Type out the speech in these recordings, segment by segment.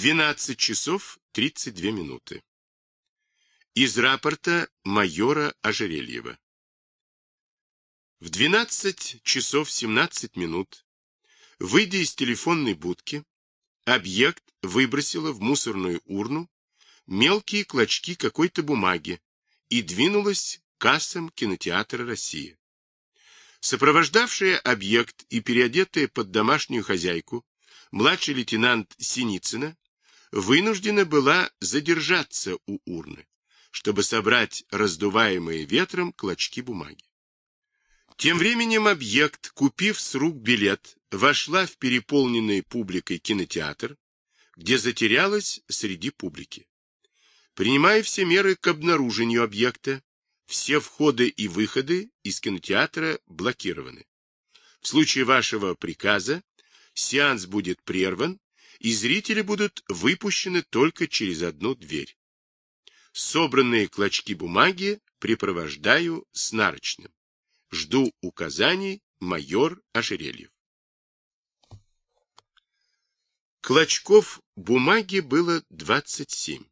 12 часов 32 минуты. Из рапорта майора Ожерельева. В 12 часов 17 минут, выйдя из телефонной будки, объект выбросила в мусорную урну мелкие клочки какой-то бумаги и двинулась к кассам кинотеатра «Россия». Сопровождавшая объект и переодетая под домашнюю хозяйку младший лейтенант Синицына вынуждена была задержаться у урны, чтобы собрать раздуваемые ветром клочки бумаги. Тем временем объект, купив с рук билет, вошла в переполненный публикой кинотеатр, где затерялась среди публики. Принимая все меры к обнаружению объекта, все входы и выходы из кинотеатра блокированы. В случае вашего приказа сеанс будет прерван, и зрители будут выпущены только через одну дверь. Собранные клочки бумаги припровождаю с нарочным. Жду указаний майор Ожерельев. Клочков бумаги было 27.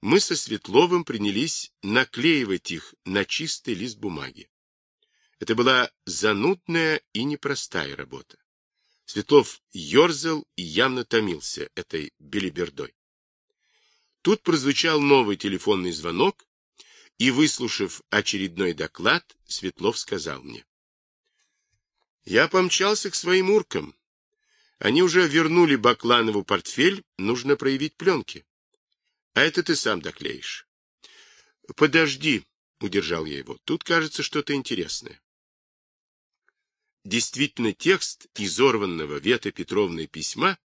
Мы со Светловым принялись наклеивать их на чистый лист бумаги. Это была занудная и непростая работа. Светлов ерзал и явно томился этой белибердой. Тут прозвучал новый телефонный звонок, и, выслушав очередной доклад, Светлов сказал мне. Я помчался к своим уркам. Они уже вернули Бакланову портфель, нужно проявить пленки. А это ты сам доклеишь. Подожди, удержал я его. Тут кажется что-то интересное. Действительно, текст изорванного Вета Петровны письма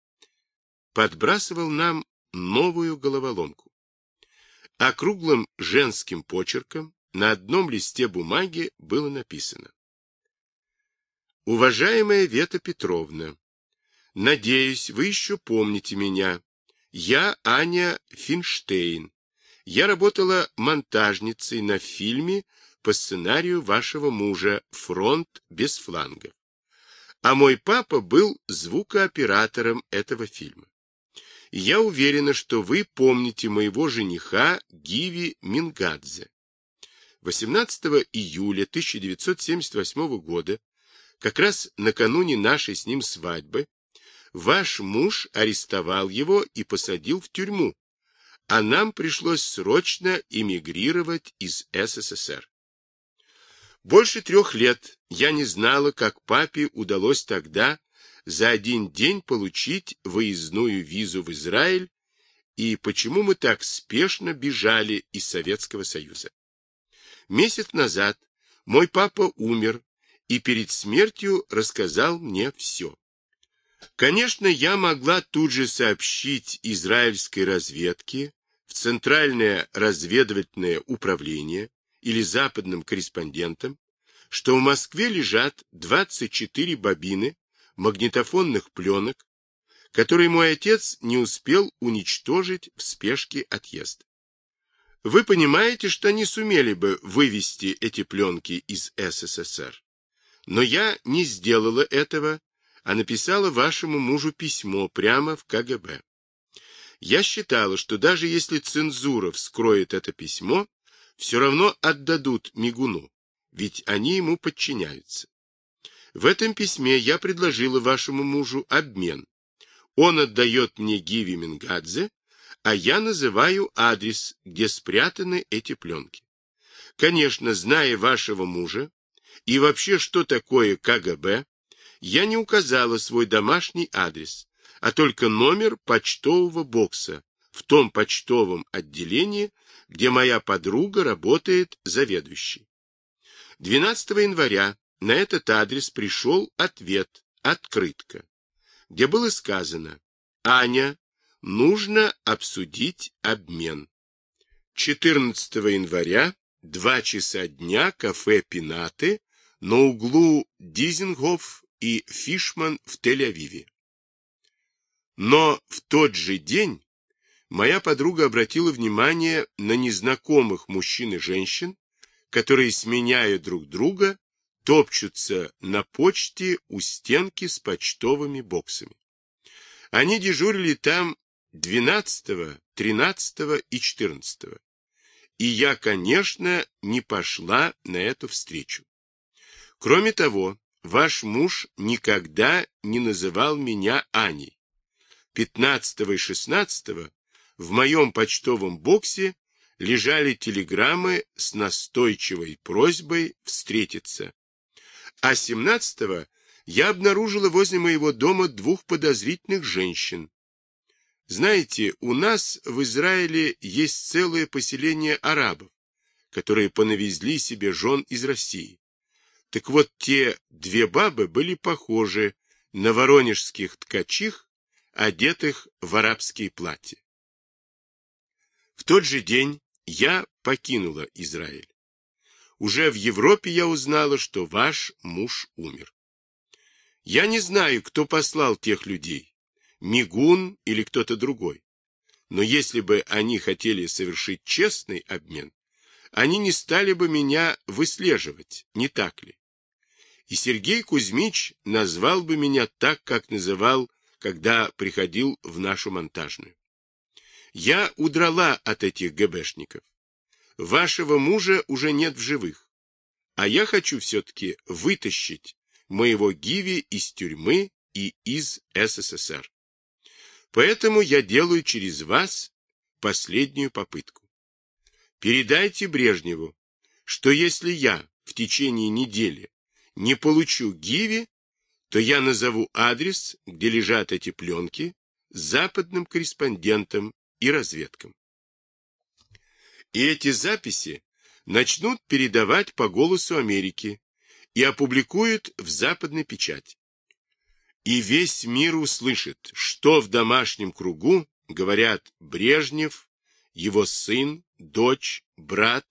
подбрасывал нам новую головоломку. Округлым женским почерком на одном листе бумаги было написано. Уважаемая Вета Петровна, надеюсь, вы еще помните меня. Я Аня Финштейн. Я работала монтажницей на фильме по сценарию вашего мужа «Фронт без флангов». А мой папа был звукооператором этого фильма. Я уверена, что вы помните моего жениха Гиви Мингадзе. 18 июля 1978 года, как раз накануне нашей с ним свадьбы, ваш муж арестовал его и посадил в тюрьму, а нам пришлось срочно эмигрировать из СССР. Больше трех лет я не знала, как папе удалось тогда за один день получить выездную визу в Израиль и почему мы так спешно бежали из Советского Союза. Месяц назад мой папа умер и перед смертью рассказал мне все. Конечно, я могла тут же сообщить израильской разведке в Центральное разведывательное управление, или западным корреспондентам, что в Москве лежат 24 бобины магнитофонных пленок, которые мой отец не успел уничтожить в спешке отъезда. Вы понимаете, что не сумели бы вывести эти пленки из СССР. Но я не сделала этого, а написала вашему мужу письмо прямо в КГБ. Я считала, что даже если цензура вскроет это письмо, все равно отдадут Мигуну, ведь они ему подчиняются. В этом письме я предложила вашему мужу обмен. Он отдает мне Гиви Мингадзе, а я называю адрес, где спрятаны эти пленки. Конечно, зная вашего мужа и вообще, что такое КГБ, я не указала свой домашний адрес, а только номер почтового бокса в том почтовом отделении, где моя подруга работает заведующей. 12 января на этот адрес пришел ответ, открытка, где было сказано «Аня, нужно обсудить обмен». 14 января, 2 часа дня, кафе «Пинаты» на углу Дизингоф и Фишман в Тель-Авиве. Но в тот же день моя подруга обратила внимание на незнакомых мужчин и женщин, которые, сменяя друг друга, топчутся на почте у стенки с почтовыми боксами. Они дежурили там 12, 13 и 14. И я, конечно, не пошла на эту встречу. Кроме того, ваш муж никогда не называл меня Аней. 15 и 16 в моем почтовом боксе лежали телеграммы с настойчивой просьбой встретиться. А 17 я обнаружила возле моего дома двух подозрительных женщин. Знаете, у нас в Израиле есть целое поселение арабов, которые понавезли себе жен из России. Так вот, те две бабы были похожи на воронежских ткачих, одетых в арабские платья. В тот же день я покинула Израиль. Уже в Европе я узнала, что ваш муж умер. Я не знаю, кто послал тех людей, Мигун или кто-то другой. Но если бы они хотели совершить честный обмен, они не стали бы меня выслеживать, не так ли? И Сергей Кузьмич назвал бы меня так, как называл, когда приходил в нашу монтажную. Я удрала от этих ГБшников. Вашего мужа уже нет в живых. А я хочу все-таки вытащить моего Гиви из тюрьмы и из СССР. Поэтому я делаю через вас последнюю попытку. Передайте Брежневу, что если я в течение недели не получу Гиви, то я назову адрес, где лежат эти пленки, западным корреспондентам и разведкам. И эти записи начнут передавать по голосу Америки и опубликуют в западной печати. И весь мир услышит, что в домашнем кругу говорят Брежнев, его сын, дочь, брат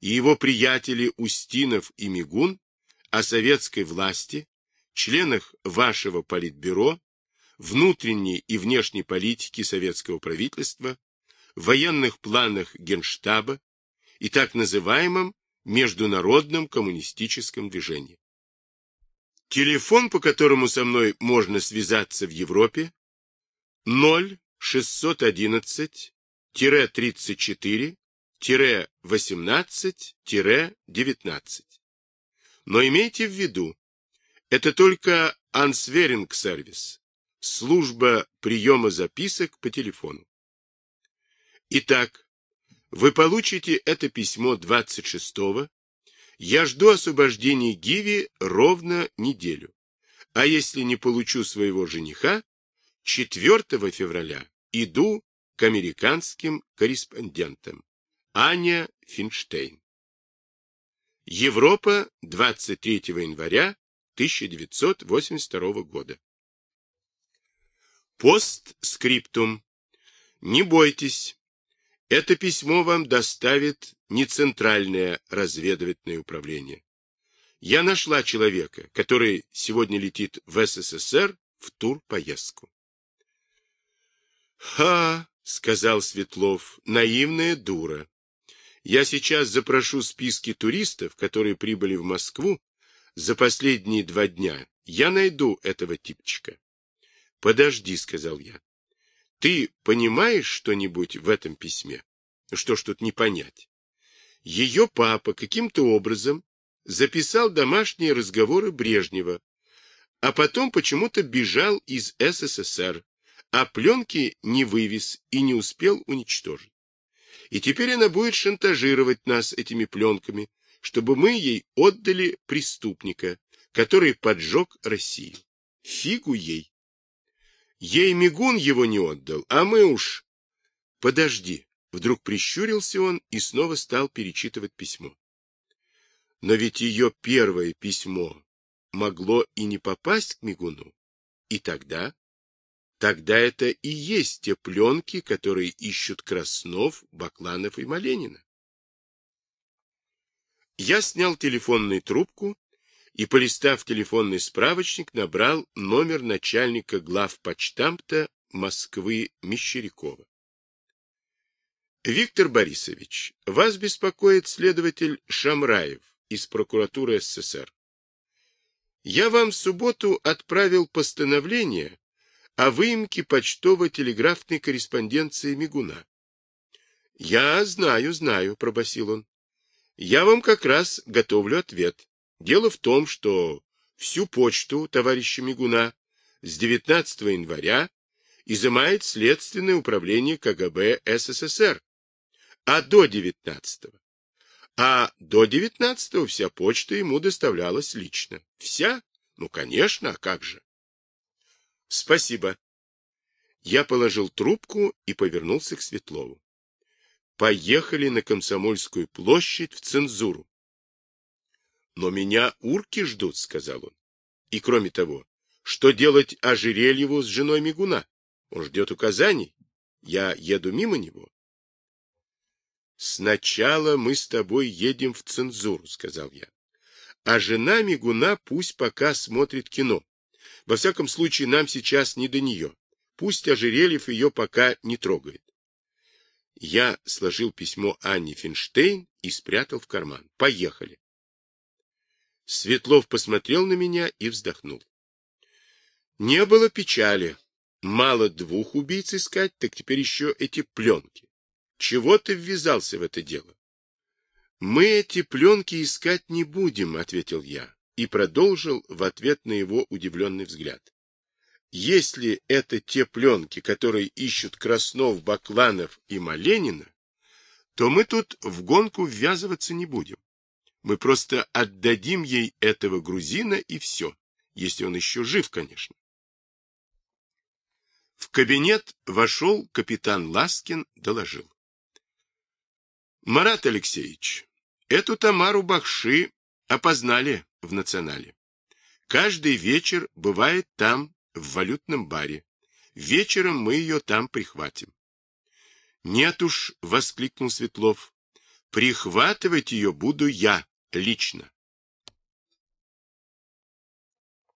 и его приятели Устинов и Мигун о советской власти, членах вашего политбюро, внутренней и внешней политики советского правительства, военных планах Генштаба и так называемом международном коммунистическом движении. Телефон, по которому со мной можно связаться в Европе, 0611-34-18-19. Но имейте в виду, это только ансверинг-сервис, служба приема записок по телефону. Итак, вы получите это письмо 26-го. Я жду освобождения Гиви ровно неделю. А если не получу своего жениха, 4 февраля иду к американским корреспондентам. Аня Финштейн. Европа, 23 января 1982 года. Постскриптум. Не бойтесь. Это письмо вам доставит не Центральное разведывательное управление. Я нашла человека, который сегодня летит в СССР в турпоездку. «Ха!» — сказал Светлов, — наивная дура. Я сейчас запрошу списки туристов, которые прибыли в Москву за последние два дня. Я найду этого типчика. Подожди, сказал я. Ты понимаешь что-нибудь в этом письме? Что ж тут не понять? Ее папа каким-то образом записал домашние разговоры Брежнева, а потом почему-то бежал из СССР, а пленки не вывез и не успел уничтожить. И теперь она будет шантажировать нас этими пленками, чтобы мы ей отдали преступника, который поджег Россию. Фигу ей. Ей Мигун его не отдал, а мы уж... Подожди. Вдруг прищурился он и снова стал перечитывать письмо. Но ведь ее первое письмо могло и не попасть к Мигуну. И тогда... Тогда это и есть те пленки, которые ищут Краснов, Бакланов и Маленина. Я снял телефонную трубку и, полистав телефонный справочник, набрал номер начальника главпочтамта Москвы Мещерякова. Виктор Борисович, вас беспокоит следователь Шамраев из прокуратуры СССР. Я вам в субботу отправил постановление о выемке почтово-телеграфной корреспонденции Мигуна. — Я знаю, знаю, — пробасил он. — Я вам как раз готовлю ответ. Дело в том, что всю почту товарища Мигуна с 19 января изымает Следственное управление КГБ СССР, а до 19 -го. А до 19 вся почта ему доставлялась лично. Вся? Ну, конечно, а как же? Спасибо. Я положил трубку и повернулся к Светлову. Поехали на Комсомольскую площадь в цензуру. Но меня урки ждут, сказал он. И кроме того, что делать Ожерельеву с женой Мигуна? Он ждет указаний. Я еду мимо него. Сначала мы с тобой едем в цензуру, сказал я. А жена Мигуна пусть пока смотрит кино. Во всяком случае, нам сейчас не до нее. Пусть Ожерельев ее пока не трогает. Я сложил письмо Анне Финштейн и спрятал в карман. Поехали. Светлов посмотрел на меня и вздохнул. Не было печали. Мало двух убийц искать, так теперь еще эти пленки. Чего ты ввязался в это дело? Мы эти пленки искать не будем, ответил я и продолжил в ответ на его удивленный взгляд. Если это те пленки, которые ищут Краснов, Бакланов и Маленина, то мы тут в гонку ввязываться не будем. Мы просто отдадим ей этого грузина и все, если он еще жив, конечно. В кабинет вошел капитан Ласкин, доложил. Марат Алексеевич, эту Тамару Бахши опознали в национале. Каждый вечер бывает там, в валютном баре. Вечером мы ее там прихватим. Нет уж, воскликнул Светлов. Прихватывать ее буду я лично.